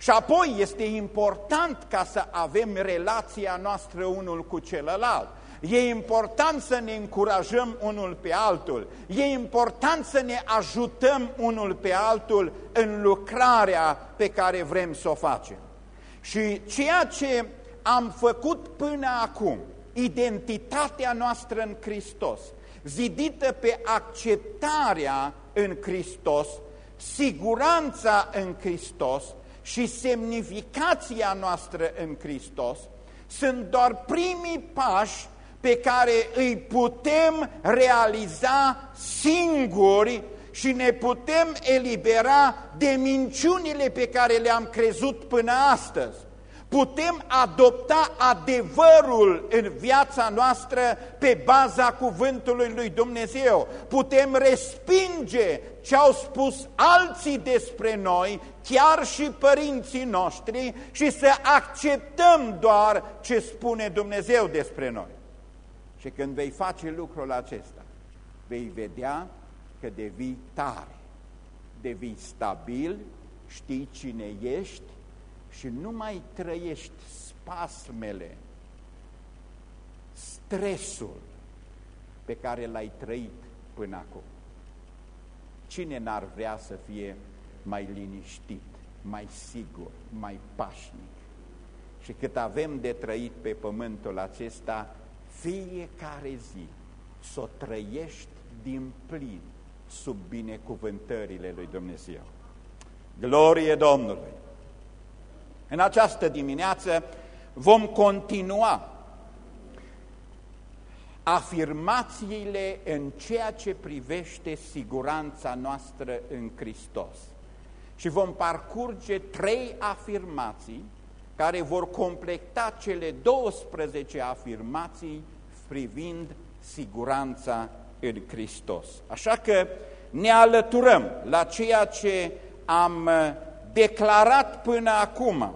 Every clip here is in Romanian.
Și apoi este important ca să avem relația noastră unul cu celălalt. E important să ne încurajăm unul pe altul. E important să ne ajutăm unul pe altul în lucrarea pe care vrem să o facem. Și ceea ce am făcut până acum, identitatea noastră în Hristos, zidită pe acceptarea în Hristos, siguranța în Hristos și semnificația noastră în Hristos, sunt doar primii pași pe care îi putem realiza singuri și ne putem elibera de minciunile pe care le-am crezut până astăzi. Putem adopta adevărul în viața noastră pe baza cuvântului lui Dumnezeu. Putem respinge ce au spus alții despre noi, chiar și părinții noștri, și să acceptăm doar ce spune Dumnezeu despre noi. Și când vei face lucrul acesta, vei vedea că devii tare, devii stabil, știi cine ești și nu mai trăiești spasmele, stresul pe care l-ai trăit până acum. Cine n-ar vrea să fie mai liniștit, mai sigur, mai pașnic? Și cât avem de trăit pe pământul acesta, fiecare zi să o trăiești din plin sub binecuvântările lui Dumnezeu. Glorie Domnului! În această dimineață vom continua afirmațiile în ceea ce privește siguranța noastră în Hristos. Și vom parcurge trei afirmații care vor completa cele 12 afirmații privind siguranța în Hristos. Așa că ne alăturăm la ceea ce am declarat până acum.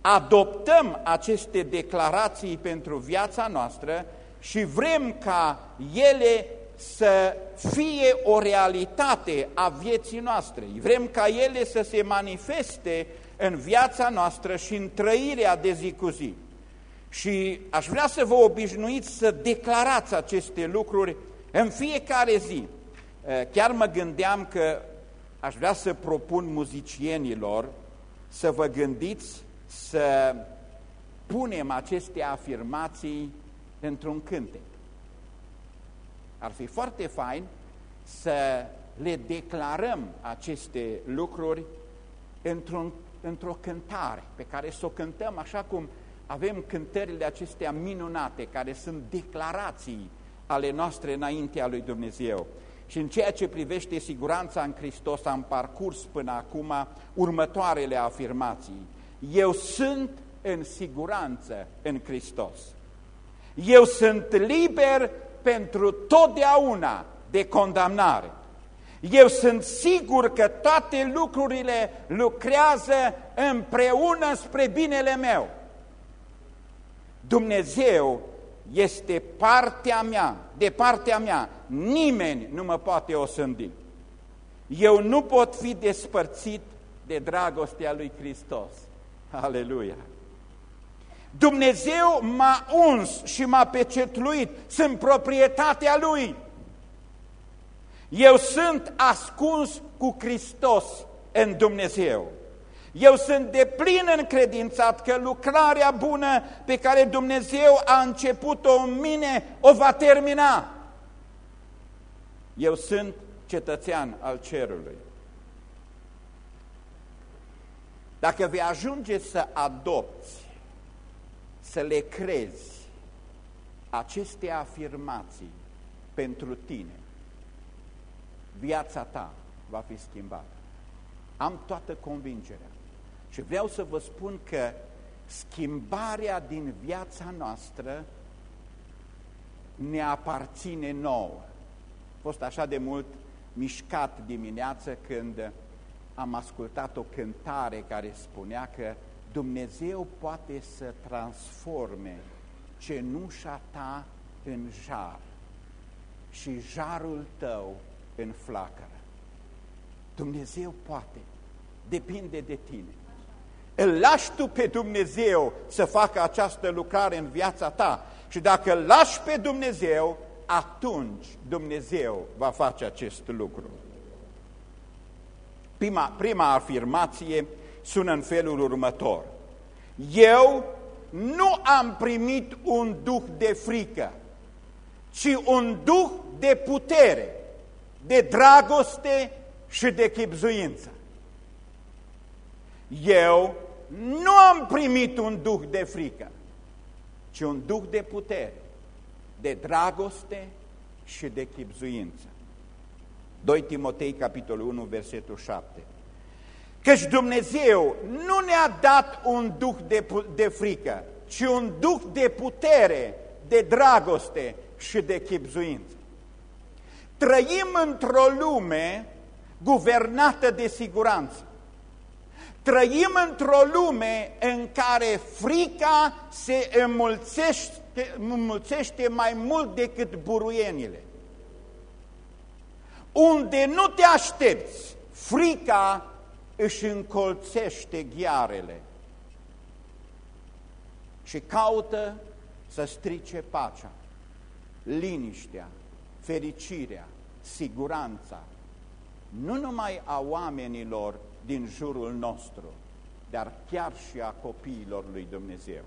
Adoptăm aceste declarații pentru viața noastră și vrem ca ele să fie o realitate a vieții noastre. Vrem ca ele să se manifeste în viața noastră și în trăirea de zi cu zi. Și aș vrea să vă obișnuiți să declarați aceste lucruri în fiecare zi. Eh, chiar mă gândeam că aș vrea să propun muzicienilor să vă gândiți să punem aceste afirmații într-un cântec. Ar fi foarte fain să le declarăm aceste lucruri într-un într-o cântare pe care să o cântăm așa cum avem cântările acestea minunate care sunt declarații ale noastre înaintea lui Dumnezeu. Și în ceea ce privește siguranța în Hristos am parcurs până acum următoarele afirmații. Eu sunt în siguranță în Hristos. Eu sunt liber pentru totdeauna de condamnare. Eu sunt sigur că toate lucrurile lucrează împreună spre binele meu. Dumnezeu este partea mea, de partea mea, nimeni nu mă poate osândi. Eu nu pot fi despărțit de dragostea lui Hristos. Aleluia! Dumnezeu m-a uns și m-a pecetluit, sunt proprietatea Lui. Eu sunt ascuns cu Hristos în Dumnezeu. Eu sunt de plin încredințat că lucrarea bună pe care Dumnezeu a început-o în mine o va termina. Eu sunt cetățean al cerului. Dacă vei ajunge să adopți, să le crezi aceste afirmații pentru tine, viața ta va fi schimbată. Am toată convingerea. Și vreau să vă spun că schimbarea din viața noastră ne aparține nouă. A fost așa de mult mișcat dimineață când am ascultat o cântare care spunea că Dumnezeu poate să transforme cenușa ta în jar și jarul tău în flacără. Dumnezeu poate, depinde de tine. Îl lași tu pe Dumnezeu să facă această lucrare în viața ta și dacă îl lași pe Dumnezeu, atunci Dumnezeu va face acest lucru. Prima, prima afirmație sună în felul următor. Eu nu am primit un duh de frică, ci un duh de putere, de dragoste și de chipzuință. Eu nu am primit un duh de frică, ci un duh de putere, de dragoste și de chipzuință. 2 Timotei, capitolul 1, versetul 7. Căci Dumnezeu nu ne-a dat un duh de, de frică, ci un duh de putere, de dragoste și de chipzuință. Trăim într-o lume guvernată de siguranță. Trăim într-o lume în care frica se înmulțește, înmulțește mai mult decât buruienile. Unde nu te aștepți, frica își încolțește ghiarele și caută să strice pacea, liniștea, fericirea, siguranța, nu numai a oamenilor din jurul nostru, dar chiar și a copiilor lui Dumnezeu.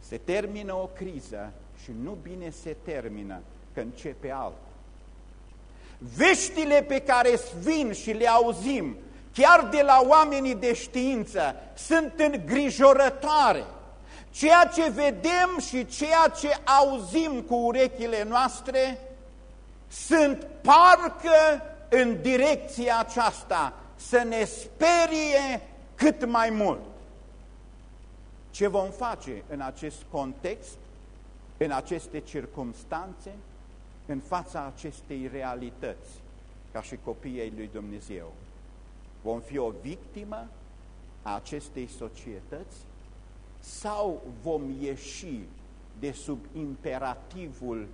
Se termină o criză și nu bine se termină, că începe alta. Veștile pe care vin și le auzim, chiar de la oamenii de știință, sunt îngrijorătoare. Ceea ce vedem și ceea ce auzim cu urechile noastre sunt parcă în direcția aceasta, să ne sperie cât mai mult. Ce vom face în acest context, în aceste circumstanțe, în fața acestei realități, ca și copiii lui Dumnezeu? Vom fi o victimă a acestei societăți sau vom ieși de sub imperativul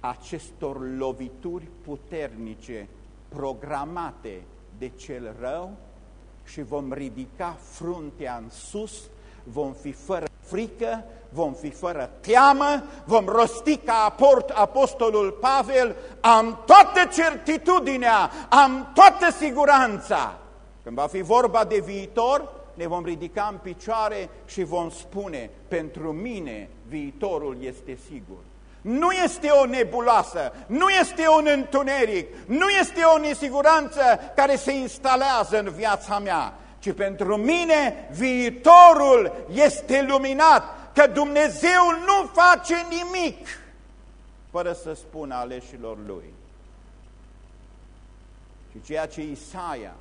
acestor lovituri puternice programate de cel rău și vom ridica fruntea în sus, vom fi fără frică, vom fi fără teamă, vom rosti ca apostolul Pavel, am toată certitudinea, am toată siguranța. Când va fi vorba de viitor, ne vom ridica în picioare și vom spune, pentru mine viitorul este sigur. Nu este o nebuloasă, nu este un întuneric, nu este o nesiguranță care se instalează în viața mea, ci pentru mine viitorul este luminat, că Dumnezeu nu face nimic fără să spună aleșilor Lui. Și ceea ce Isaia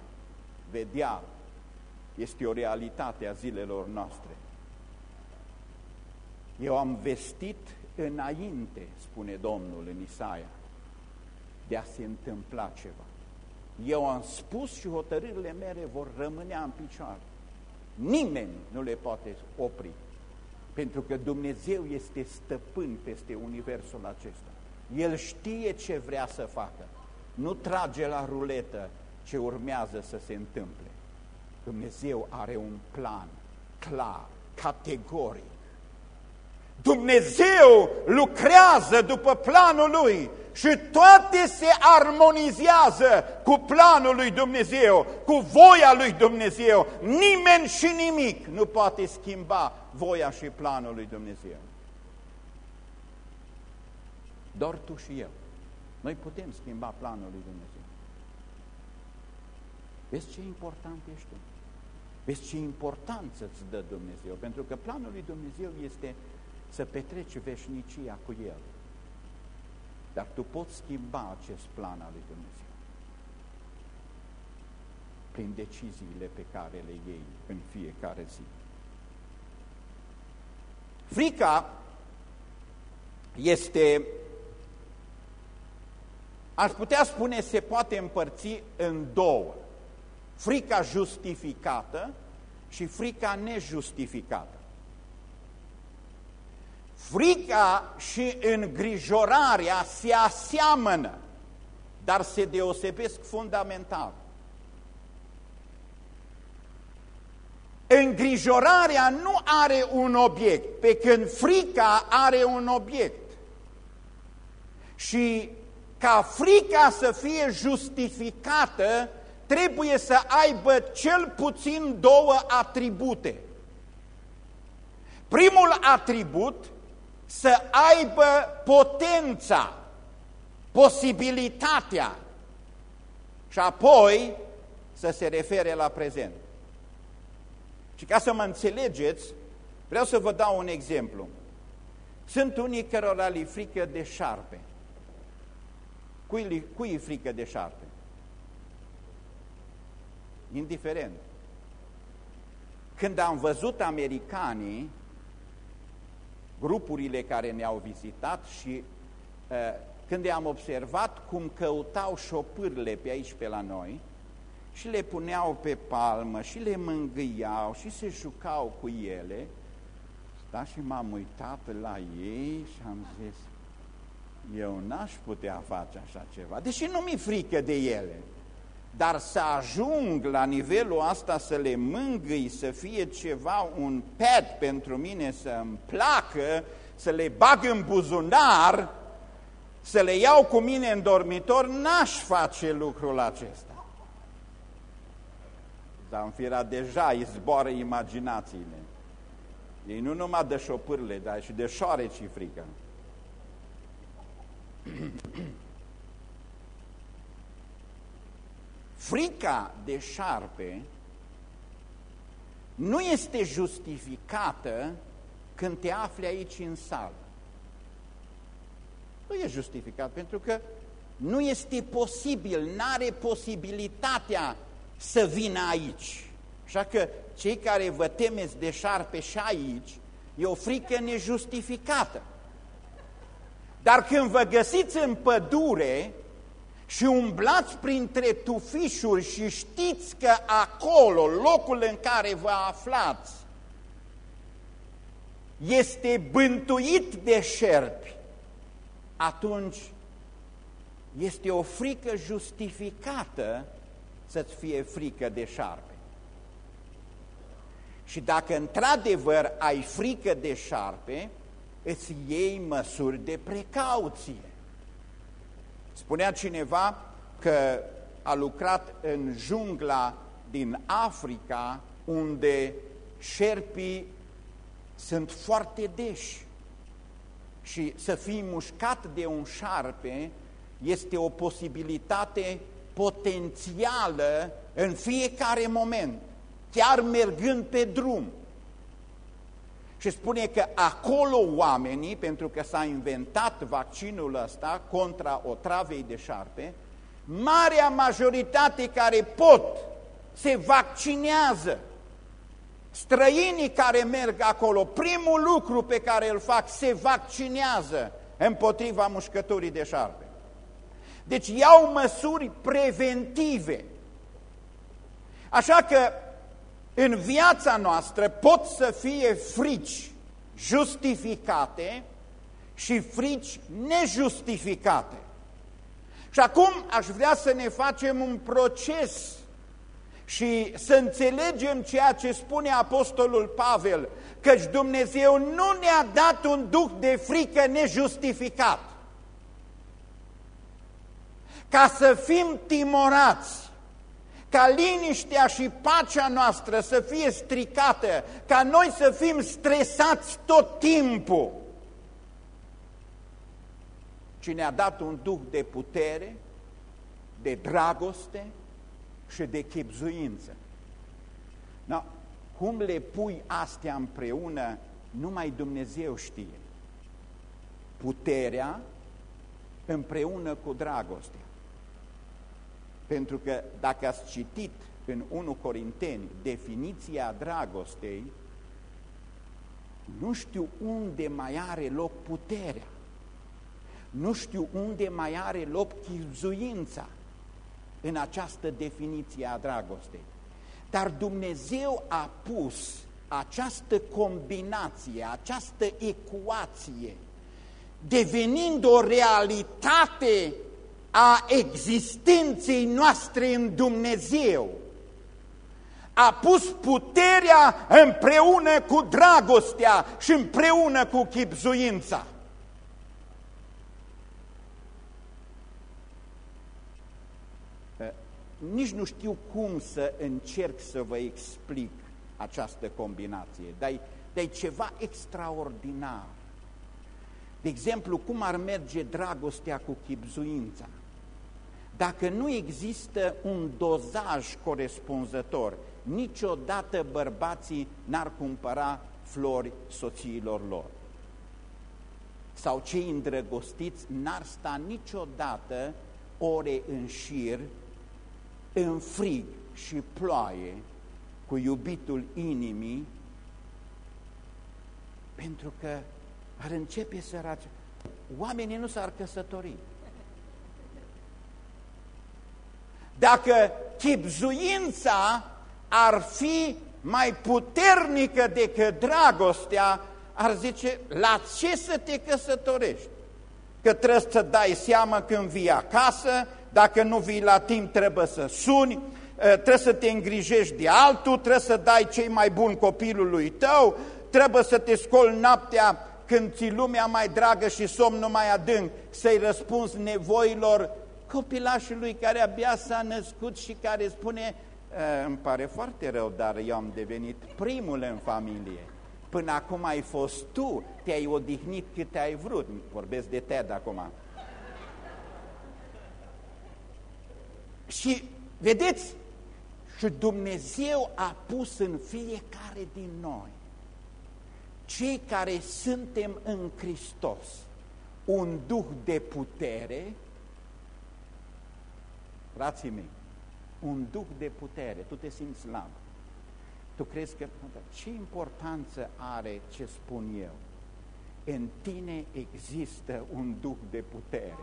vedea este o realitate a zilelor noastre. Eu am vestit înainte, spune Domnul în Isaia, de a se întâmpla ceva. Eu am spus și hotărârile mele vor rămâne în picioare. Nimeni nu le poate opri, pentru că Dumnezeu este stăpân peste universul acesta. El știe ce vrea să facă. Nu trage la ruletă ce urmează să se întâmple. Dumnezeu are un plan clar, categoric. Dumnezeu lucrează după planul Lui și toate se armonizează cu planul lui Dumnezeu, cu voia lui Dumnezeu. Nimeni și nimic nu poate schimba voia și planul lui Dumnezeu. Doar tu și eu. Noi putem schimba planul lui Dumnezeu. Vezi ce important ești tu? Vezi ce importanță îți dă Dumnezeu? Pentru că planul lui Dumnezeu este să petreci veșnicia cu El. Dar tu poți schimba acest plan al lui Dumnezeu prin deciziile pe care le iei în fiecare zi. Frica este, aș putea spune, se poate împărți în două. Frica justificată și frica nejustificată. Frica și îngrijorarea se aseamănă, dar se deosebesc fundamental. Îngrijorarea nu are un obiect, pe când frica are un obiect. Și ca frica să fie justificată, trebuie să aibă cel puțin două atribute. Primul atribut, să aibă potența, posibilitatea și apoi să se refere la prezent. Și ca să mă înțelegeți, vreau să vă dau un exemplu. Sunt unii cărora li frică de șarpe. Cui, cui e frică de șarpe? Indiferent. Când am văzut americanii, grupurile care ne-au vizitat și uh, când am observat cum căutau șopârle pe aici pe la noi și le puneau pe palmă și le mângâiau și se jucau cu ele, da, și m-am uitat la ei și am zis, eu n-aș putea face așa ceva, deși nu mi-e frică de ele, dar să ajung la nivelul asta să le mângâi, să fie ceva, un pet pentru mine să îmi placă, să le bag în buzunar, să le iau cu mine în dormitor, n-aș face lucrul acesta. Zamfira deja îi zboară imaginațiile. Ei nu numai de șopârle, dar și de șoareci frică. Frica de șarpe nu este justificată când te afli aici în sală. Nu e justificat, pentru că nu este posibil, nu are posibilitatea să vină aici. Așa că cei care vă temeți de șarpe și aici, e o frică nejustificată. Dar când vă găsiți în pădure și umblați printre tufișuri și știți că acolo, locul în care vă aflați, este bântuit de șerpi, atunci este o frică justificată să-ți fie frică de șarpe. Și dacă într-adevăr ai frică de șarpe, îți iei măsuri de precauție. Spunea cineva că a lucrat în jungla din Africa, unde șerpii sunt foarte deși și să fii mușcat de un șarpe este o posibilitate potențială în fiecare moment, chiar mergând pe drum. Și spune că acolo oamenii, pentru că s-a inventat vaccinul ăsta contra otravei de șarpe, marea majoritate care pot se vaccinează. Străinii care merg acolo, primul lucru pe care îl fac, se vaccinează împotriva mușcăturii de șarpe. Deci iau măsuri preventive. Așa că în viața noastră pot să fie frici justificate și frici nejustificate. Și acum aș vrea să ne facem un proces și să înțelegem ceea ce spune Apostolul Pavel, căci Dumnezeu nu ne-a dat un duh de frică nejustificat. Ca să fim timorați, ca liniștea și pacea noastră să fie stricată, ca noi să fim stresați tot timpul. Cine a dat un duh de putere, de dragoste și de chipzuință. No, cum le pui astea împreună, numai Dumnezeu știe. Puterea împreună cu dragostea. Pentru că dacă ați citit în 1 Corinteni definiția dragostei, nu știu unde mai are loc puterea. Nu știu unde mai are loc chipzuința în această definiție a dragostei. Dar Dumnezeu a pus această combinație, această ecuație, devenind o realitate a existenței noastre în Dumnezeu, A pus puterea împreună cu dragostea și împreună cu chipzuința. Nici nu știu cum să încerc să vă explic această combinație, dar e ceva extraordinar. De exemplu, cum ar merge dragostea cu chipzuința? Dacă nu există un dozaj corespunzător, niciodată bărbații n-ar cumpăra flori soțiilor lor. Sau cei îndrăgostiți n-ar sta niciodată ore în șir, în frig și ploaie, cu iubitul inimii, pentru că ar începe să race. Oamenii nu s-ar căsători. Dacă chipzuința ar fi mai puternică decât dragostea, ar zice, la ce să te căsătorești? Că trebuie să dai seama când vii acasă, dacă nu vii la timp trebuie să suni, ă, trebuie să te îngrijești de altul, trebuie să dai cei mai buni copilului tău, trebuie să te scoli noaptea când ți lumea mai dragă și somnul mai adânc, să-i răspunzi nevoilor copilașului care abia s-a născut și care spune îmi pare foarte rău, dar eu am devenit primul în familie. Până acum ai fost tu, te-ai odihnit cât ai vrut. Vorbesc de Ted acum. Și vedeți, și Dumnezeu a pus în fiecare din noi, cei care suntem în Hristos, un duh de putere, frații mei, un duh de putere, tu te simți slab. Tu crezi că... Ce importanță are ce spun eu? În tine există un duh de putere.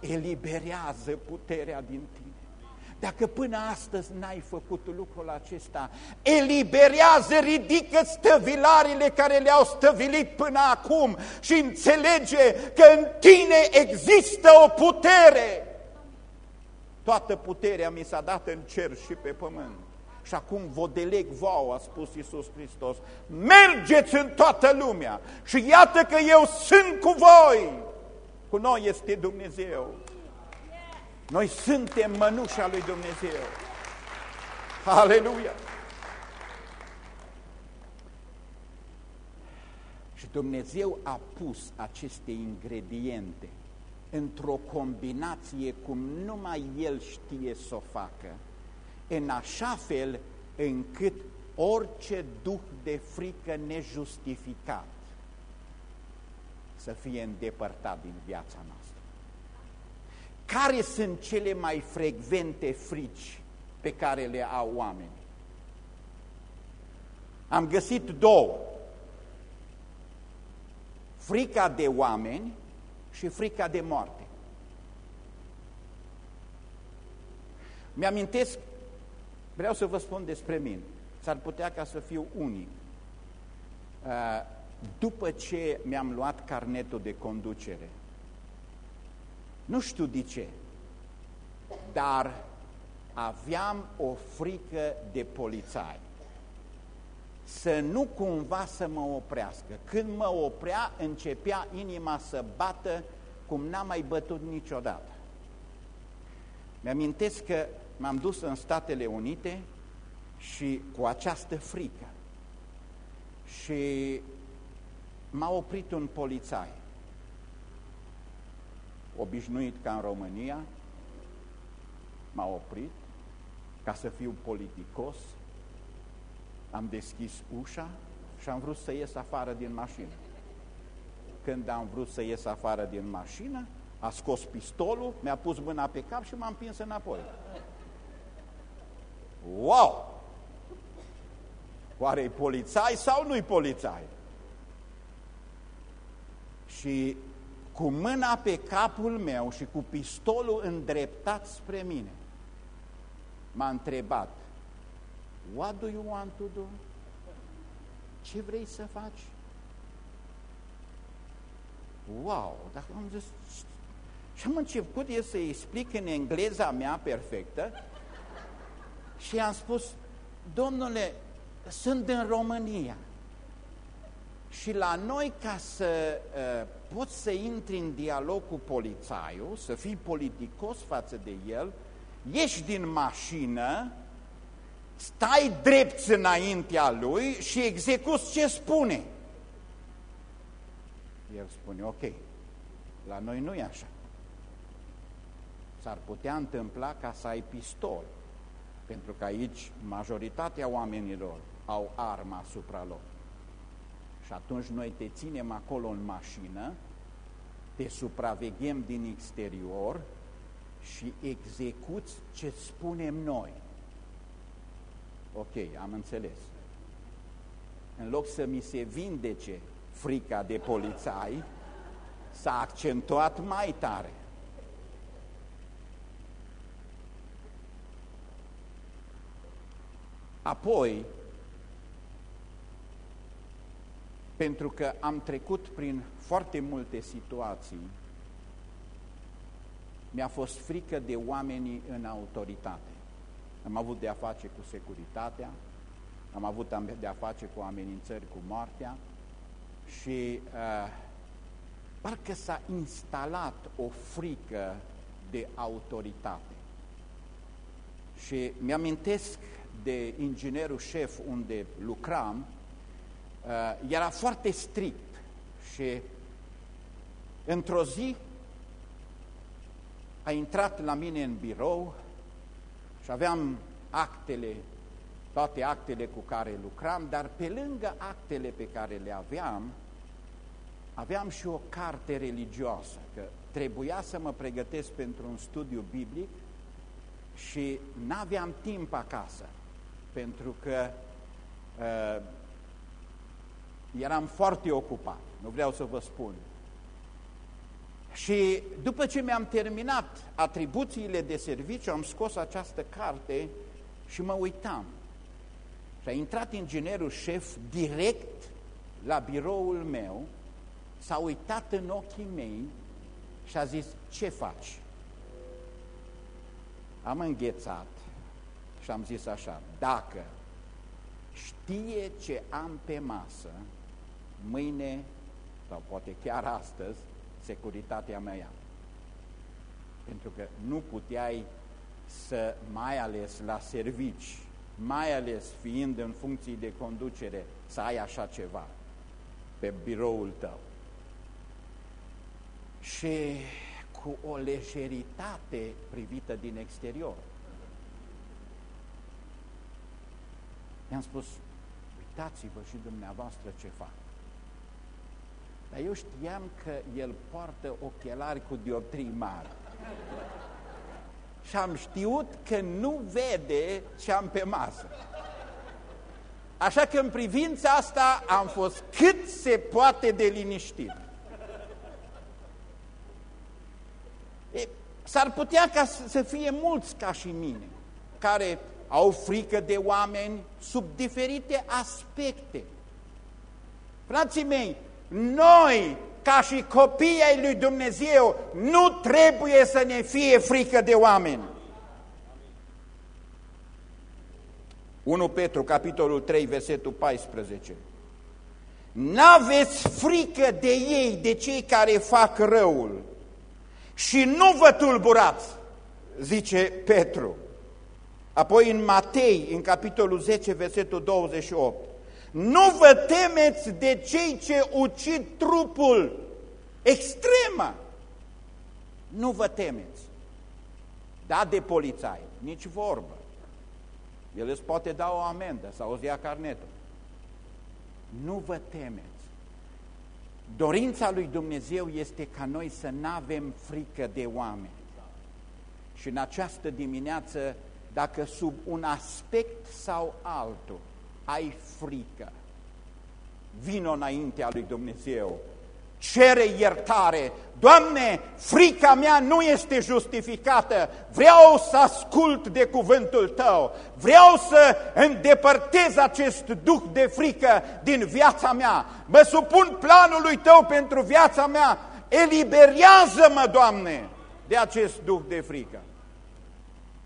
Eliberează puterea din tine. Dacă până astăzi n-ai făcut lucrul acesta, eliberează, ridică stăvilarile care le-au stăvilit până acum și înțelege că în tine există o putere Toată puterea mi s-a dat în cer și pe pământ. Și acum vă deleg vouă, a spus Iisus Hristos, mergeți în toată lumea și iată că eu sunt cu voi. Cu noi este Dumnezeu. Noi suntem mănușa lui Dumnezeu. Aleluia! Și Dumnezeu a pus aceste ingrediente într-o combinație cum numai El știe să o facă, în așa fel încât orice duh de frică nejustificat să fie îndepărtat din viața noastră. Care sunt cele mai frecvente frici pe care le au oamenii? Am găsit două. Frica de oameni și frica de moarte. Mi-amintesc, vreau să vă spun despre mine, s-ar putea ca să fiu unic. Uh, după ce mi-am luat carnetul de conducere, nu știu de ce, dar aveam o frică de polițai să nu cumva să mă oprească. Când mă oprea, începea inima să bată cum n-am mai bătut niciodată. Mi-amintesc că m-am dus în Statele Unite și cu această frică. Și m-a oprit un polițai, obișnuit ca în România, m-a oprit ca să fiu politicos, am deschis ușa și am vrut să ies afară din mașină. Când am vrut să ies afară din mașină, a scos pistolul, mi-a pus mâna pe cap și m-a împins înapoi. Wow! Oare e polițai sau nu-i polițai? Și cu mâna pe capul meu și cu pistolul îndreptat spre mine, m-a întrebat, What do you want to do? Ce vrei să faci? Wow! Dacă am zis... Și am început eu să explic în engleza mea perfectă și am spus, domnule, sunt în România și la noi ca să uh, poți să intri în dialog cu polițaiul, să fii politicos față de el, ieși din mașină, stai drept înaintea lui și execuți ce spune. El spune, ok, la noi nu e așa. S-ar putea întâmpla ca să ai pistol, pentru că aici majoritatea oamenilor au arma asupra lor. Și atunci noi te ținem acolo în mașină, te supraveghem din exterior și execuți ce spunem noi. Ok, am înțeles. În loc să mi se vindece frica de polițai, s-a accentuat mai tare. Apoi, pentru că am trecut prin foarte multe situații, mi-a fost frică de oamenii în autoritate. Am avut de a face cu securitatea, am avut de a face cu amenințări cu moartea și uh, parcă s-a instalat o frică de autoritate. Și mi-amintesc de inginerul șef unde lucram, uh, era foarte strict și într-o zi a intrat la mine în birou și aveam actele, toate actele cu care lucram, dar pe lângă actele pe care le aveam, aveam și o carte religioasă, că trebuia să mă pregătesc pentru un studiu biblic și n-aveam timp acasă, pentru că uh, eram foarte ocupat, nu vreau să vă spun. Și după ce mi-am terminat atribuțiile de serviciu, am scos această carte și mă uitam. Și a intrat inginerul șef direct la biroul meu, s-a uitat în ochii mei și a zis, ce faci? Am înghețat și am zis așa, dacă știe ce am pe masă, mâine sau poate chiar astăzi, securitatea mea. Pentru că nu puteai să, mai ales la servici, mai ales fiind în funcții de conducere, să ai așa ceva pe biroul tău. Și cu o lejeritate privită din exterior. I-am spus, uitați-vă și dumneavoastră ce fac. Dar eu știam că el poartă ochelari cu dioptrii mari. Și am știut că nu vede ce am pe masă. Așa că în privința asta am fost cât se poate de liniștit. S-ar putea ca să fie mulți ca și mine, care au frică de oameni sub diferite aspecte. Frații mei, noi, ca și copii ai lui Dumnezeu, nu trebuie să ne fie frică de oameni. 1 Petru, capitolul 3, versetul 14. N-aveți frică de ei, de cei care fac răul și nu vă tulburați, zice Petru. Apoi în Matei, în capitolul 10, versetul 28. Nu vă temeți de cei ce ucid trupul. Extremă! Nu vă temeți. Da de polițai, nici vorbă. El îți poate da o amendă sau îți ia carnetul. Nu vă temeți. Dorința lui Dumnezeu este ca noi să nu avem frică de oameni. Și în această dimineață, dacă sub un aspect sau altul, ai frică. Vino înaintea lui Dumnezeu, cere iertare. Doamne, frica mea nu este justificată, vreau să ascult de cuvântul Tău, vreau să îndepărtez acest duh de frică din viața mea, mă supun planului Tău pentru viața mea, eliberează-mă, Doamne, de acest duh de frică.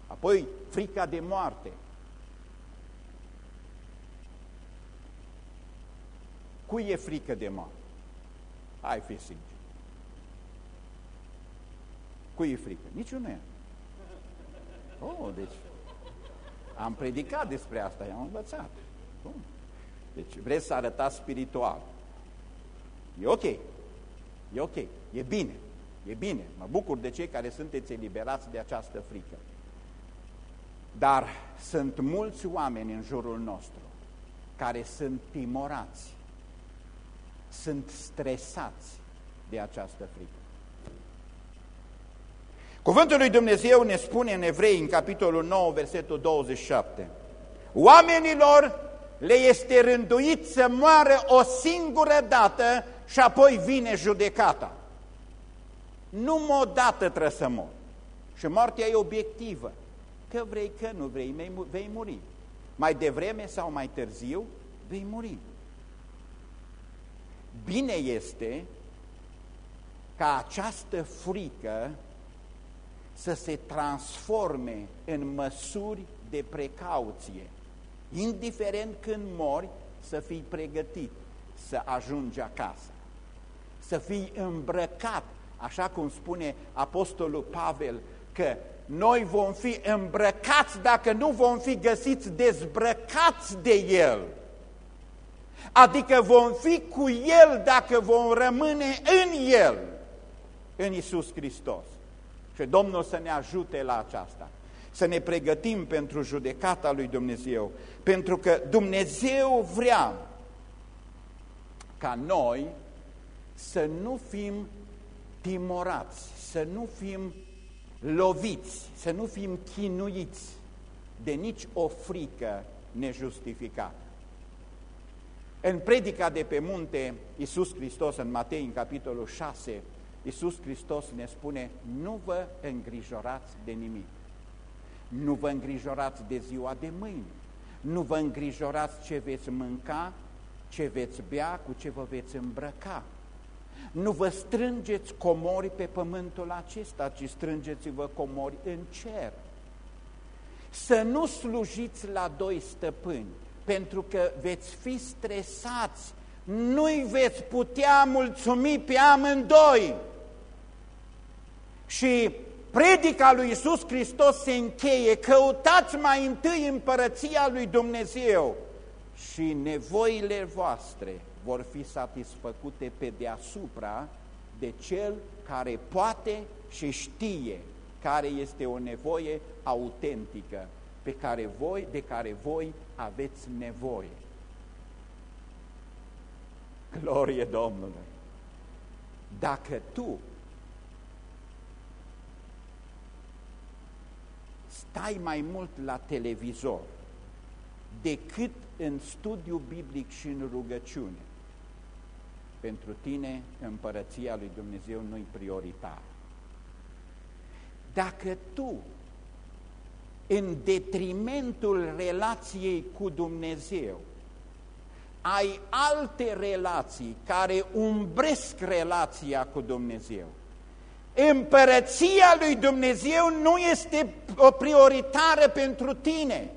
Apoi, frica de moarte. Cui e frică de moarte? Hai fi sincer. Cui e frică? Niciunuia. Oh, deci am predicat despre asta, i-am învățat. Bun. Deci vreți să arătați spiritual. E ok. E ok. E bine. E bine. Mă bucur de cei care sunteți eliberați de această frică. Dar sunt mulți oameni în jurul nostru care sunt timorați, sunt stresați de această frică. Cuvântul lui Dumnezeu ne spune în Evrei, în capitolul 9, versetul 27, Oamenilor le este rânduit să moară o singură dată și apoi vine judecata. Numai o dată trebuie să mor. Și moartea e obiectivă. Că vrei, că nu vrei, vei muri. Mai devreme sau mai târziu vei muri. Bine este ca această frică să se transforme în măsuri de precauție. Indiferent când mori, să fii pregătit să ajungi acasă. Să fii îmbrăcat, așa cum spune Apostolul Pavel, că noi vom fi îmbrăcați dacă nu vom fi găsiți dezbrăcați de El. Adică vom fi cu El dacă vom rămâne în El, în Isus Hristos. Și Domnul să ne ajute la aceasta, să ne pregătim pentru judecata lui Dumnezeu, pentru că Dumnezeu vrea ca noi să nu fim timorați, să nu fim loviți, să nu fim chinuiți de nici o frică nejustificată. În predica de pe munte, Iisus Hristos, în Matei, în capitolul 6, Iisus Hristos ne spune, nu vă îngrijorați de nimic. Nu vă îngrijorați de ziua de mâine. Nu vă îngrijorați ce veți mânca, ce veți bea, cu ce vă veți îmbrăca. Nu vă strângeți comori pe pământul acesta, ci strângeți-vă comori în cer. Să nu slujiți la doi stăpâni, pentru că veți fi stresați, nu-i veți putea mulțumi pe amândoi. Și predica lui Iisus Hristos se încheie, căutați mai întâi împărăția lui Dumnezeu. Și nevoile voastre vor fi satisfăcute pe deasupra de cel care poate și știe care este o nevoie autentică pe care voi, de care voi aveți nevoie. Glorie Domnului! Dacă tu stai mai mult la televizor decât în studiu biblic și în rugăciune, pentru tine împărăția lui Dumnezeu nu-i prioritar. Dacă tu, în detrimentul relației cu Dumnezeu, ai alte relații care umbresc relația cu Dumnezeu, Împărăția lui Dumnezeu nu este o prioritară pentru tine.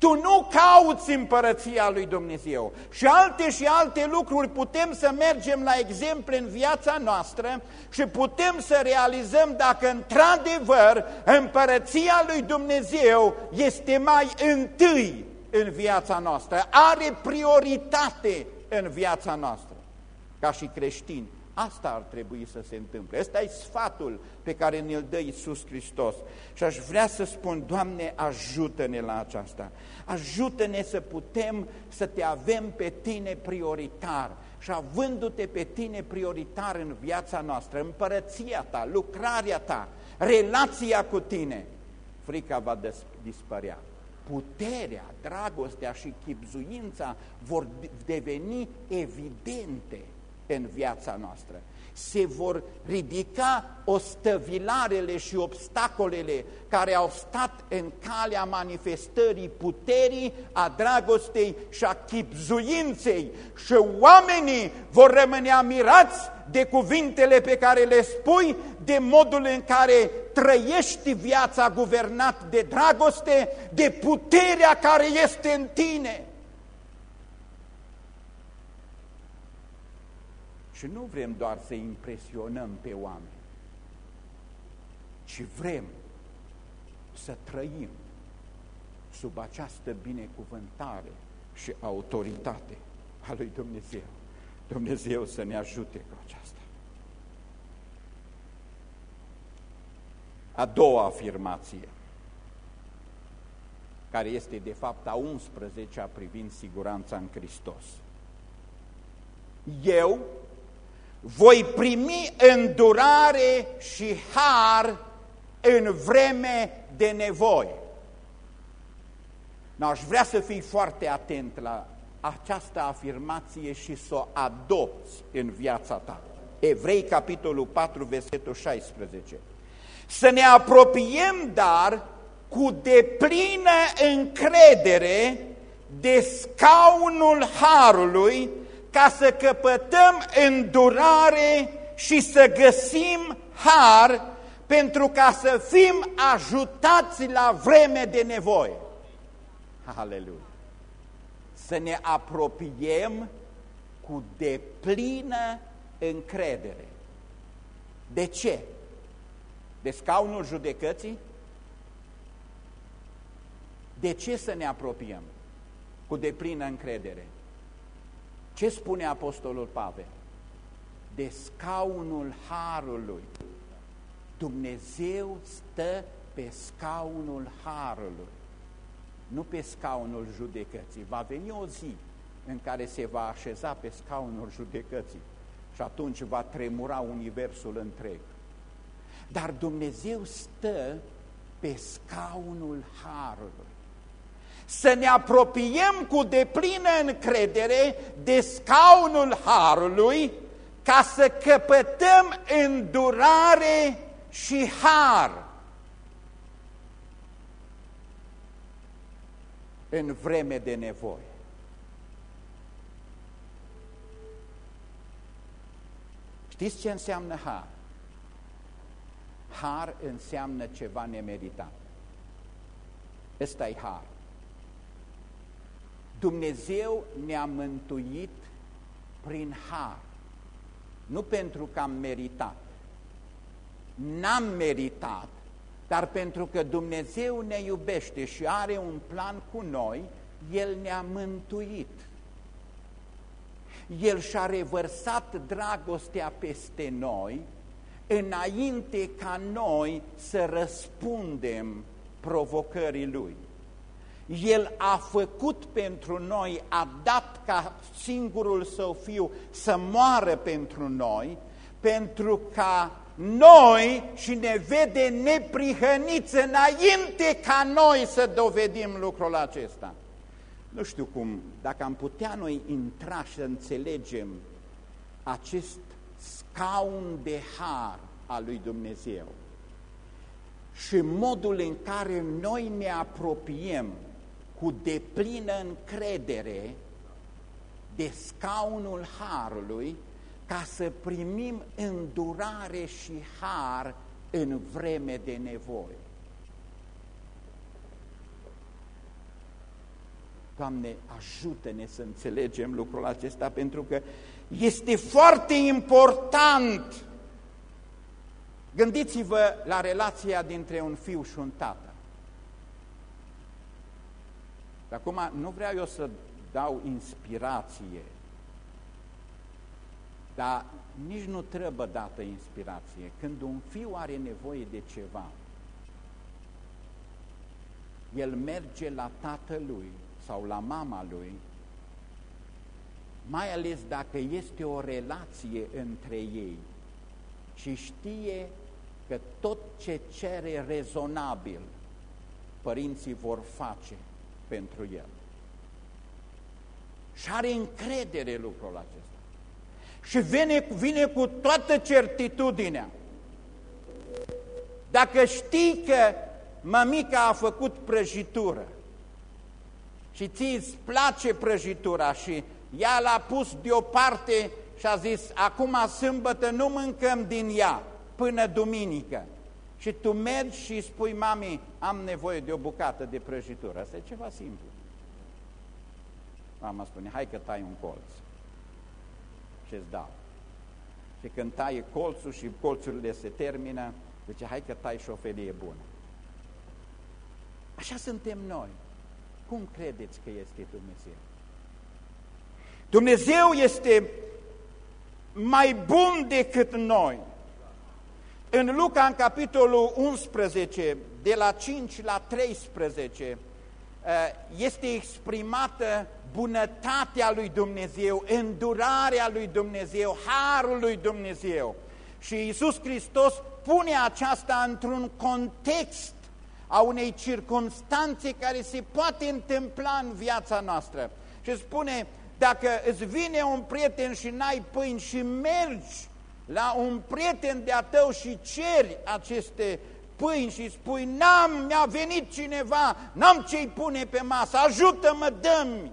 Tu nu cauți împărăția lui Dumnezeu. Și alte și alte lucruri putem să mergem la exemple în viața noastră și putem să realizăm dacă într-adevăr împărăția lui Dumnezeu este mai întâi în viața noastră, are prioritate în viața noastră, ca și creștini. Asta ar trebui să se întâmple. Ăsta e sfatul pe care ne-l dă Iisus Hristos. Și aș vrea să spun, Doamne, ajută-ne la aceasta. Ajută-ne să putem să te avem pe tine prioritar și avându-te pe tine prioritar în viața noastră, împărăția ta, lucrarea ta, relația cu tine, frica va dispărea. Puterea, dragostea și chipzuința vor deveni evidente în viața noastră. Se vor ridica ostăvilarele și obstacolele care au stat în calea manifestării puterii, a dragostei și a chipzuinței și oamenii vor rămâne amirați de cuvintele pe care le spui, de modul în care trăiești viața guvernat de dragoste, de puterea care este în tine. Și nu vrem doar să impresionăm pe oameni, ci vrem să trăim sub această binecuvântare și autoritate a lui Dumnezeu. Dumnezeu să ne ajute cu aceasta. A doua afirmație, care este de fapt a 11-a privind siguranța în Hristos. Eu voi primi îndurare și har în vreme de nevoie. Aș vrea să fii foarte atent la această afirmație și să o adopți în viața ta. Evrei, capitolul 4, versetul 16. Să ne apropiem, dar, cu deplină încredere de scaunul Harului, ca să căpătăm îndurare și să găsim har pentru ca să fim ajutați la vreme de nevoie. Aleluia! Să ne apropiem cu deplină încredere. De ce? De scaunul judecății? De ce să ne apropiem cu deplină încredere? Ce spune Apostolul Pavel? De scaunul Harului. Dumnezeu stă pe scaunul Harului nu pe scaunul judecății. Va veni o zi în care se va așeza pe scaunul judecății și atunci va tremura universul întreg. Dar Dumnezeu stă pe scaunul Harului. Să ne apropiem cu deplină încredere de scaunul Harului ca să căpătăm îndurare și har în vreme de nevoie. Știți ce înseamnă har? Har înseamnă ceva nemeritat. Ăsta e har. Dumnezeu ne-a mântuit prin har, nu pentru că am meritat. N-am meritat, dar pentru că Dumnezeu ne iubește și are un plan cu noi, El ne-a mântuit. El și-a revărsat dragostea peste noi, înainte ca noi să răspundem provocării Lui. El a făcut pentru noi, a dat ca singurul său fiu să moară pentru noi, pentru ca noi și ne vede neprihăniți înainte ca noi să dovedim lucrul acesta. Nu știu cum, dacă am putea noi intra și să înțelegem acest scaun de har al lui Dumnezeu și modul în care noi ne apropiem cu deplină încredere de scaunul harului, ca să primim îndurare și har în vreme de nevoie. Doamne, ajută-ne să înțelegem lucrul acesta, pentru că este foarte important. Gândiți-vă la relația dintre un fiu și un tată. Acum, nu vreau eu să dau inspirație dar nici nu trebuie dată inspirație. Când un fiu are nevoie de ceva, el merge la tatălui sau la mama lui, mai ales dacă este o relație între ei și știe că tot ce cere rezonabil, părinții vor face pentru el. Și are încredere lucrul acesta și vine, vine cu toată certitudinea. Dacă știi că mămica a făcut prăjitură și ți-ți place prăjitura și ea l-a pus deoparte și a zis, acum sâmbătă nu mâncăm din ea până duminică. Și tu mergi și spui, mami, am nevoie de o bucată de prăjitură. Asta e ceva simplu. Mama spune, hai că tai un colț și îți dau. Și când taie colțul și colțurile se termină, zice, hai că tai și o felie bună. Așa suntem noi. Cum credeți că este Dumnezeu? Dumnezeu este mai bun decât noi. În Luca, în capitolul 11, de la 5 la 13, eh, este exprimată bunătatea lui Dumnezeu, îndurarea lui Dumnezeu, harul lui Dumnezeu. Și Iisus Hristos pune aceasta într-un context a unei circunstanțe care se poate întâmpla în viața noastră. Și spune, dacă îți vine un prieten și n-ai pâini și mergi la un prieten de-a tău și ceri aceste pâini și spui, n-am, mi-a venit cineva, n-am ce-i pune pe masă, ajută-mă, dă-mi.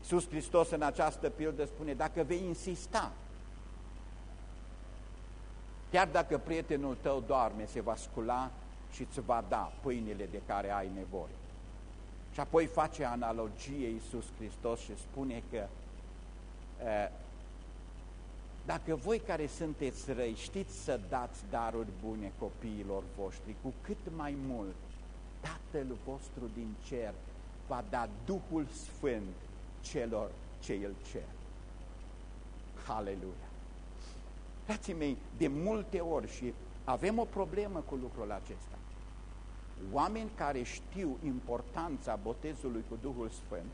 Iisus Hristos în această pildă spune, dacă vei insista, chiar dacă prietenul tău doarme, se va scula și îți va da pâinile de care ai nevoie. Și apoi face analogie Iisus Hristos și spune că dacă voi care sunteți răi știți să dați daruri bune copiilor voștri, cu cât mai mult Tatăl vostru din cer va da Duhul Sfânt celor ce îl cer. Haleluia! Frații mei, de multe ori și avem o problemă cu lucrul acesta. Oameni care știu importanța botezului cu Duhul Sfânt,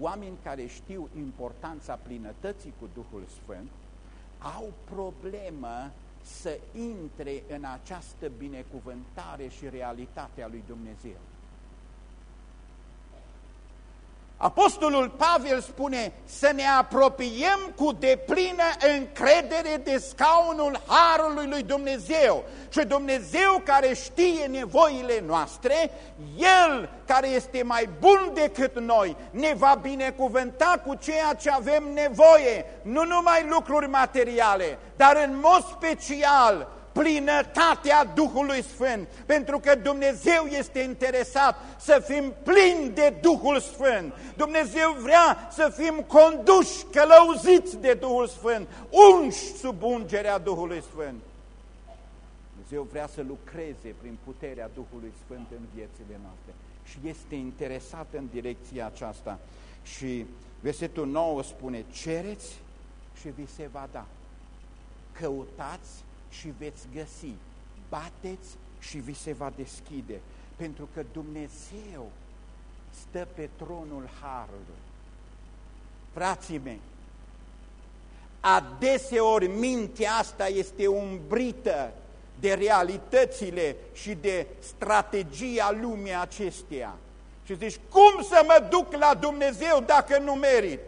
oameni care știu importanța plinătății cu Duhul Sfânt, au problemă să intre în această binecuvântare și realitate a lui Dumnezeu. Apostolul Pavel spune să ne apropiem cu deplină încredere de scaunul Harului lui Dumnezeu. Și Dumnezeu care știe nevoile noastre, El care este mai bun decât noi, ne va binecuvânta cu ceea ce avem nevoie, nu numai lucruri materiale, dar în mod special plinătatea Duhului Sfânt, pentru că Dumnezeu este interesat să fim plini de Duhul Sfânt. Dumnezeu vrea să fim conduși, călăuziți de Duhul Sfânt, unși sub ungerea Duhului Sfânt. Dumnezeu vrea să lucreze prin puterea Duhului Sfânt în viețile noastre și este interesat în direcția aceasta. Și versetul 9 spune, cereți și vi se va da. Căutați și veți găsi, bateți și vi se va deschide, pentru că Dumnezeu stă pe tronul Harului. Frații mei, adeseori mintea asta este umbrită de realitățile și de strategia lumii acesteia. Și zici, cum să mă duc la Dumnezeu dacă nu merit?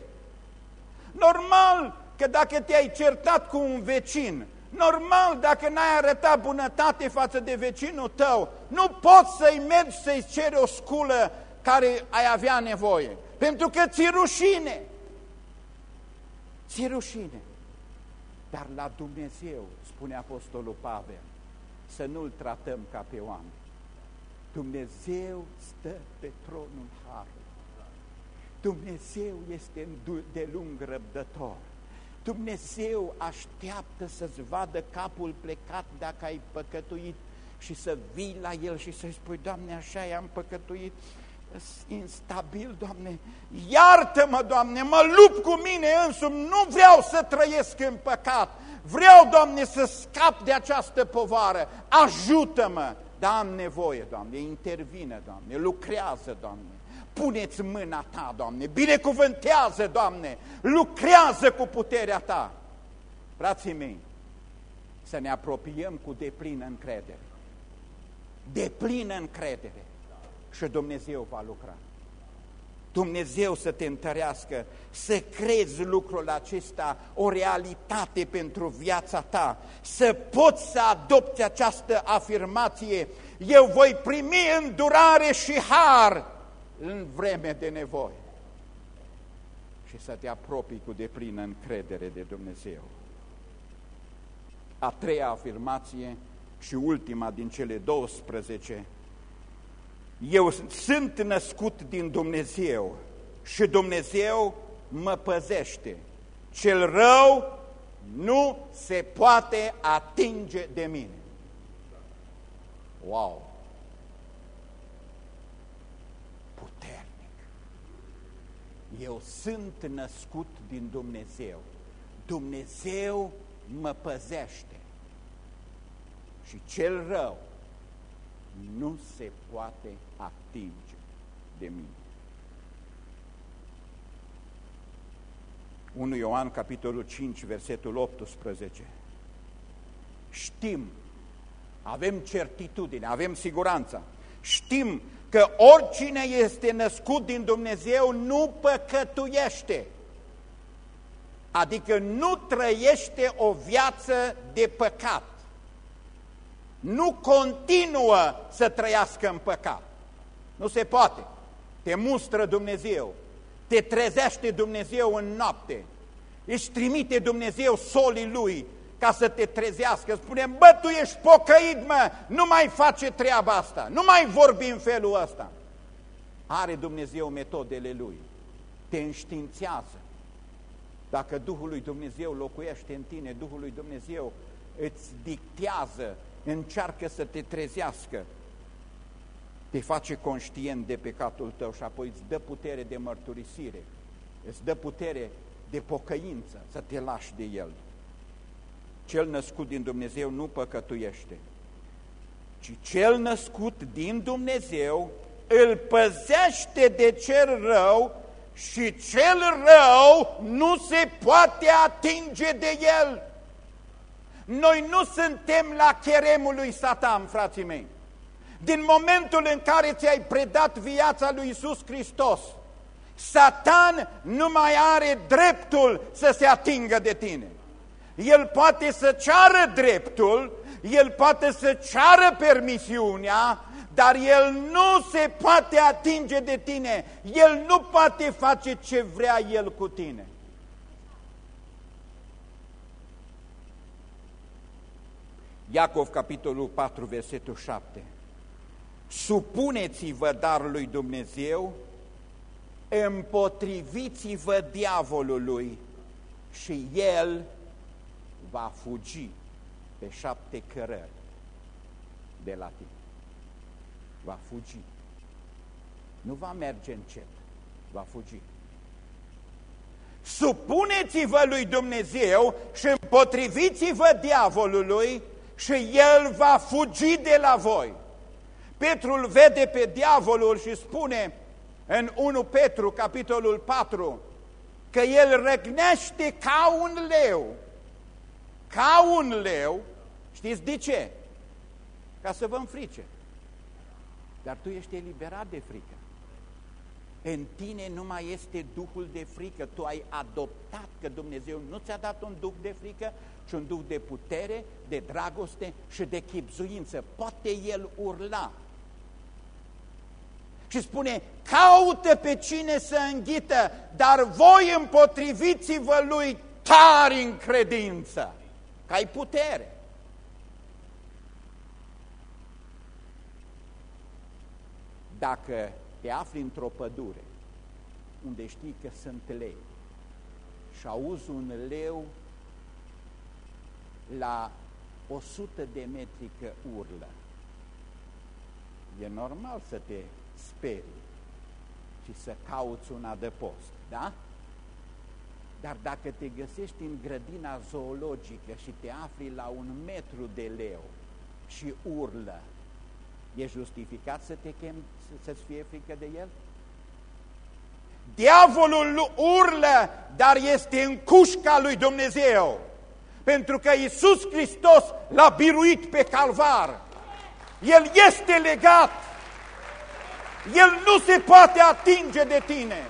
Normal că dacă te-ai certat cu un vecin, Normal, dacă n-ai arătat bunătate față de vecinul tău, nu poți să-i mergi să-i ceri o sculă care ai avea nevoie. Pentru că ți rușine. Ți rușine. Dar la Dumnezeu, spune Apostolul Pavel, să nu-L tratăm ca pe oameni. Dumnezeu stă pe tronul Harului. Dumnezeu este de lung răbdător. Dumnezeu așteaptă să-ți vadă capul plecat dacă ai păcătuit și să vii la El și să-i spui, Doamne, așa am păcătuit, instabil, Doamne, iartă-mă, Doamne, mă lupt cu mine însumi, nu vreau să trăiesc în păcat, vreau, Doamne, să scap de această povară, ajută-mă, dar am nevoie, Doamne, intervine, Doamne, lucrează, Doamne puneți mâna Ta, Doamne, binecuvântează, Doamne, lucrează cu puterea Ta. Frații mei, să ne apropiem cu deplină încredere. Deplină încredere și Dumnezeu va lucra. Dumnezeu să te întărească, să crezi lucrul acesta o realitate pentru viața ta, să poți să adopți această afirmație, eu voi primi îndurare și har în vreme de nevoie și să te apropii cu deplină încredere de Dumnezeu. A treia afirmație și ultima din cele 12, eu sunt născut din Dumnezeu și Dumnezeu mă păzește. Cel rău nu se poate atinge de mine. Wow! Eu sunt născut din Dumnezeu. Dumnezeu mă păzește. Și cel rău nu se poate atinge de mine. 1 Ioan, capitolul 5, versetul 18. Știm, avem certitudine, avem siguranța, știm că oricine este născut din Dumnezeu nu păcătuiește, adică nu trăiește o viață de păcat, nu continuă să trăiască în păcat. Nu se poate. Te mustră Dumnezeu, te trezește Dumnezeu în noapte, își trimite Dumnezeu solii Lui ca să te trezească. Spune, bă, tu ești pocăit, mă, nu mai face treaba asta, nu mai vorbi în felul ăsta. Are Dumnezeu metodele Lui, te înștiințează. Dacă Duhul lui Dumnezeu locuiește în tine, Duhul lui Dumnezeu îți dictează, încearcă să te trezească, te face conștient de păcatul tău și apoi îți dă putere de mărturisire, îți dă putere de pocăință să te lași de el. Cel născut din Dumnezeu nu păcătuiește, ci cel născut din Dumnezeu îl păzește de cel rău și cel rău nu se poate atinge de el. Noi nu suntem la cheremul lui Satan, frații mei. Din momentul în care ți-ai predat viața lui Isus Hristos, Satan nu mai are dreptul să se atingă de tine. El poate să ceară dreptul, el poate să ceară permisiunea, dar el nu se poate atinge de tine. El nu poate face ce vrea el cu tine. Iacov, capitolul 4, versetul 7. Supuneți-vă darului Dumnezeu, împotriviți-vă diavolului și el va fugi pe șapte cărări de la tine. Va fugi. Nu va merge încet, va fugi. Supuneți-vă lui Dumnezeu și împotriviți-vă diavolului și el va fugi de la voi. Petrul vede pe diavolul și spune în 1 Petru, capitolul 4, că el răgnește ca un leu. Ca un leu, știți de ce? Ca să vă înfrice. Dar tu ești eliberat de frică. În tine nu mai este duhul de frică, tu ai adoptat că Dumnezeu nu ți-a dat un duh de frică, ci un duh de putere, de dragoste și de chipzuință. Poate el urla, și spune, caută pe cine să înghită, dar voi împotriviți-vă lui tari în credință, că ai putere. Dacă te afli într-o pădure, unde știi că sunt lei, și auzi un leu la 100 de metri că urlă, e normal să te sperii, ci să cauți un adăpost, da? Dar dacă te găsești în grădina zoologică și te afli la un metru de leu și urlă, e justificat să te chem, să-ți fie frică de el? Diavolul urlă, dar este în cușca lui Dumnezeu, pentru că Iisus Hristos l-a biruit pe calvar. El este legat el nu se poate atinge de tine.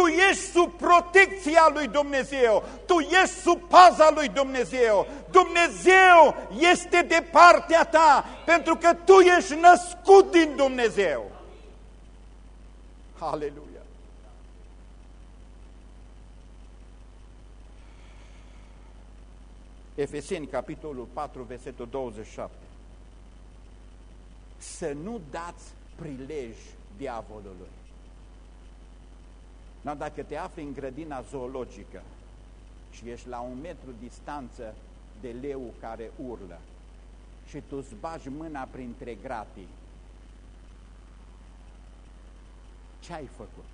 Tu ești sub protecția lui Dumnezeu, tu ești sub paza lui Dumnezeu. Dumnezeu este de partea ta, pentru că tu ești născut din Dumnezeu. Aleluia! Efeseni, capitolul 4, versetul 27 să nu dați prilej diavolului. No, dacă te afli în grădina zoologică și ești la un metru distanță de leu care urlă și tu îți bagi mâna printre gratii, ce ai făcut?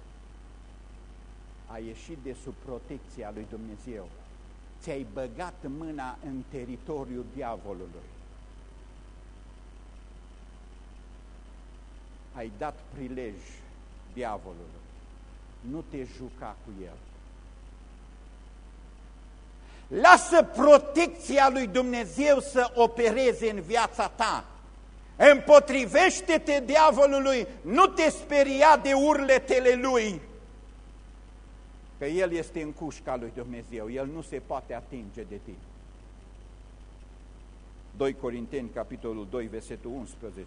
Ai ieșit de sub protecția lui Dumnezeu. Ți-ai băgat mâna în teritoriul diavolului. Ai dat prilej diavolului. Nu te juca cu el. Lasă protecția lui Dumnezeu să opereze în viața ta. Împotrivește-te diavolului, nu te speria de urletele lui, că el este în cușca lui Dumnezeu, el nu se poate atinge de tine. 2 Corinteni, capitolul 2, versetul 11.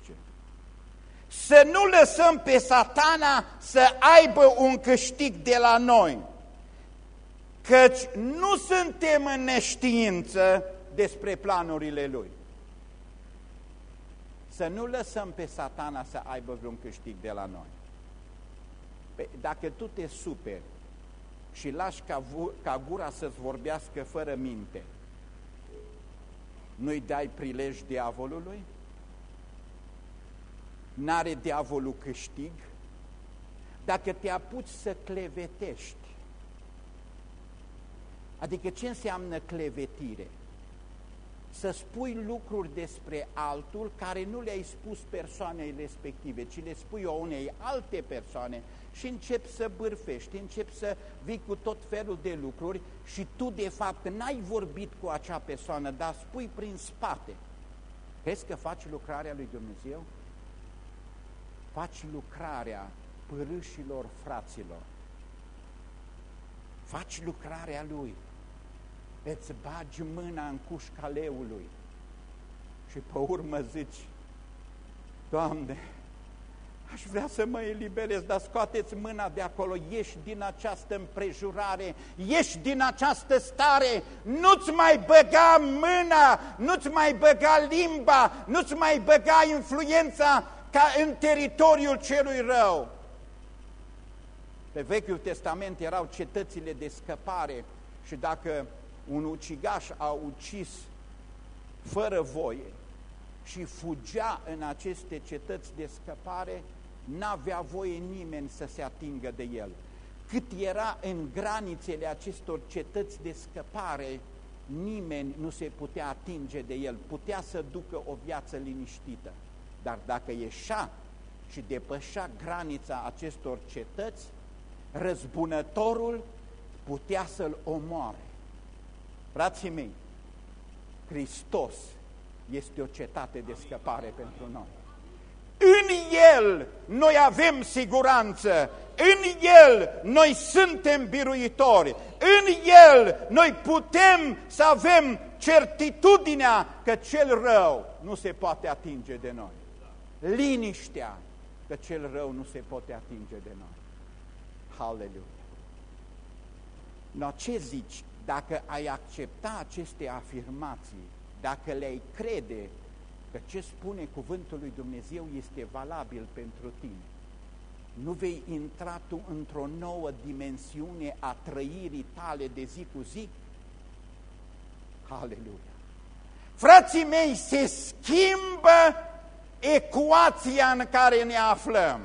Să nu lăsăm pe satana să aibă un câștig de la noi, căci nu suntem în neștiință despre planurile lui. Să nu lăsăm pe satana să aibă vreun câștig de la noi. Păi, dacă tu te superi și lași ca, ca gura să-ți vorbească fără minte, nu-i dai prilej diavolului? N-are diavolul câștig? Dacă te apuci să clevetești, adică ce înseamnă clevetire? să spui lucruri despre altul care nu le-ai spus persoanei respective, ci le spui o unei alte persoane și începi să bârfești, începi să vii cu tot felul de lucruri și tu de fapt n-ai vorbit cu acea persoană, dar spui prin spate. Crezi că faci lucrarea lui Dumnezeu? Faci lucrarea părâșilor fraților. Faci lucrarea Lui. Îți bagi mâna în cușca leului. Și pe urmă zici, Doamne, aș vrea să mă eliberez, dar scoateți mâna de acolo, ieși din această împrejurare, ieși din această stare, nu-ți mai băga mâna, nu-ți mai băga limba, nu-ți mai băga influența ca în teritoriul celui rău. Pe Vechiul Testament erau cetățile de scăpare și dacă un ucigaș a ucis fără voie și fugea în aceste cetăți de scăpare, n-avea voie nimeni să se atingă de el. Cât era în granițele acestor cetăți de scăpare, nimeni nu se putea atinge de el, putea să ducă o viață liniștită. Dar dacă ieșea și depășea granița acestor cetăți, răzbunătorul putea să-l omoare. Frații mei, Hristos este o cetate de scăpare pentru noi. În El noi avem siguranță, în El noi suntem biruitori, în El noi putem să avem certitudinea că cel rău nu se poate atinge de noi. Liniștea că cel rău nu se poate atinge de noi. Hallelujah! No, ce zici? dacă ai accepta aceste afirmații, dacă le-ai crede că ce spune cuvântul lui Dumnezeu este valabil pentru tine, nu vei intra tu într-o nouă dimensiune a trăirii tale de zi cu zi? Aleluia! Frații mei, se schimbă ecuația în care ne aflăm.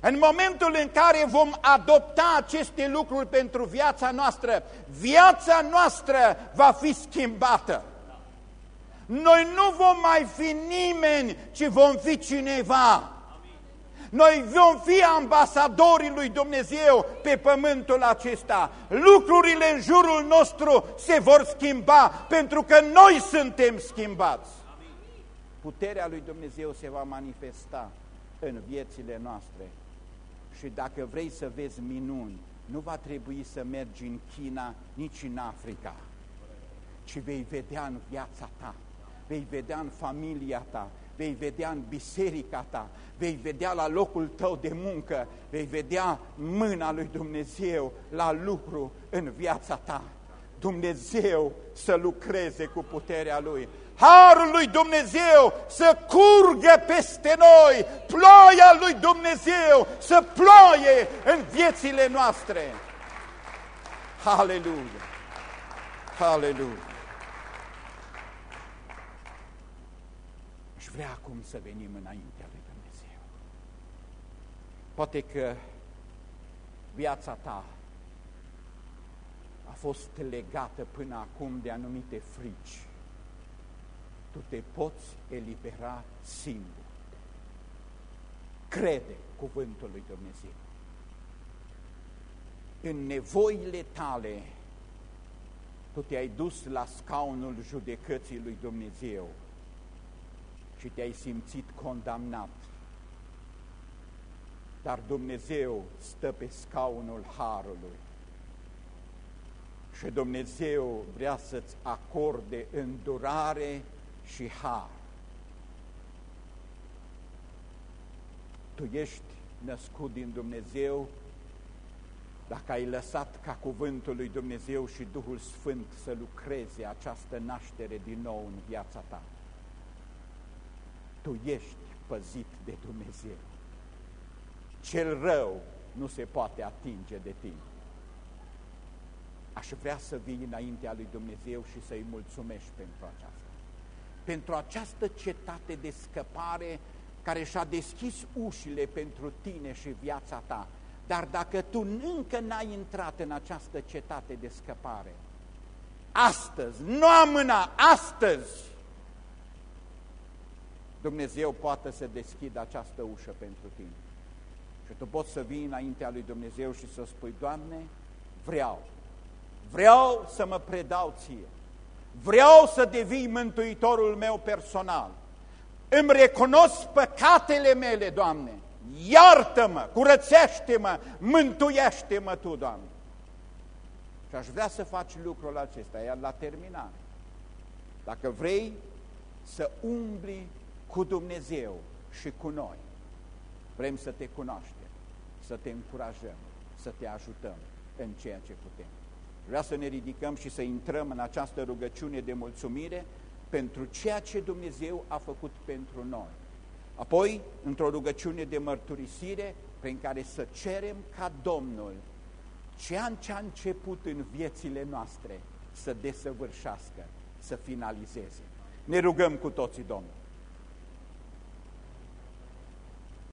În momentul în care vom adopta aceste lucruri pentru viața noastră, viața noastră va fi schimbată. Noi nu vom mai fi nimeni, ci vom fi cineva. Noi vom fi ambasadorii lui Dumnezeu pe pământul acesta. Lucrurile în jurul nostru se vor schimba pentru că noi suntem schimbați. Puterea lui Dumnezeu se va manifesta în viețile noastre și dacă vrei să vezi minuni, nu va trebui să mergi în China, nici în Africa, ci vei vedea în viața ta, vei vedea în familia ta, vei vedea în biserica ta, vei vedea la locul tău de muncă, vei vedea mâna lui Dumnezeu la lucru în viața ta. Dumnezeu să lucreze cu puterea Lui. Harul lui Dumnezeu să curgă peste noi, ploia lui Dumnezeu să ploie în viețile noastre. Haleluia! Haleluia! Și vrea acum să venim înaintea lui Dumnezeu. Poate că viața ta a fost legată până acum de anumite frici. Tu te poți elibera singur. Crede cuvântul lui Dumnezeu. În nevoile tale, tu te-ai dus la scaunul judecății lui Dumnezeu și te-ai simțit condamnat. Dar Dumnezeu stă pe scaunul Harului și Dumnezeu vrea să-ți acorde îndurare și har. Tu ești născut din Dumnezeu dacă ai lăsat ca cuvântul lui Dumnezeu și Duhul Sfânt să lucreze această naștere din nou în viața ta. Tu ești păzit de Dumnezeu. Cel rău nu se poate atinge de tine. Aș vrea să vii înaintea lui Dumnezeu și să-i mulțumești pentru aceasta. Pentru această cetate de scăpare care și-a deschis ușile pentru tine și viața ta. Dar dacă tu încă n-ai intrat în această cetate de scăpare, astăzi, nu amâna, astăzi, Dumnezeu poate să deschidă această ușă pentru tine. Și tu poți să vii înaintea lui Dumnezeu și să spui, Doamne, vreau, vreau să mă predau ție, vreau să devii mântuitorul meu personal, îmi recunosc păcatele mele, Doamne, iartă-mă, curățește-mă, mântuiește-mă Tu, Doamne. Și aș vrea să faci lucrul acesta, iar la terminare. Dacă vrei să umbli cu Dumnezeu și cu noi, vrem să te cunoaștem, să te încurajăm, să te ajutăm în ceea ce putem. Vreau să ne ridicăm și să intrăm în această rugăciune de mulțumire pentru ceea ce Dumnezeu a făcut pentru noi. Apoi, într-o rugăciune de mărturisire, prin care să cerem ca Domnul ceea ce a început în viețile noastre să desăvârșească, să finalizeze. Ne rugăm cu toții, Domnul.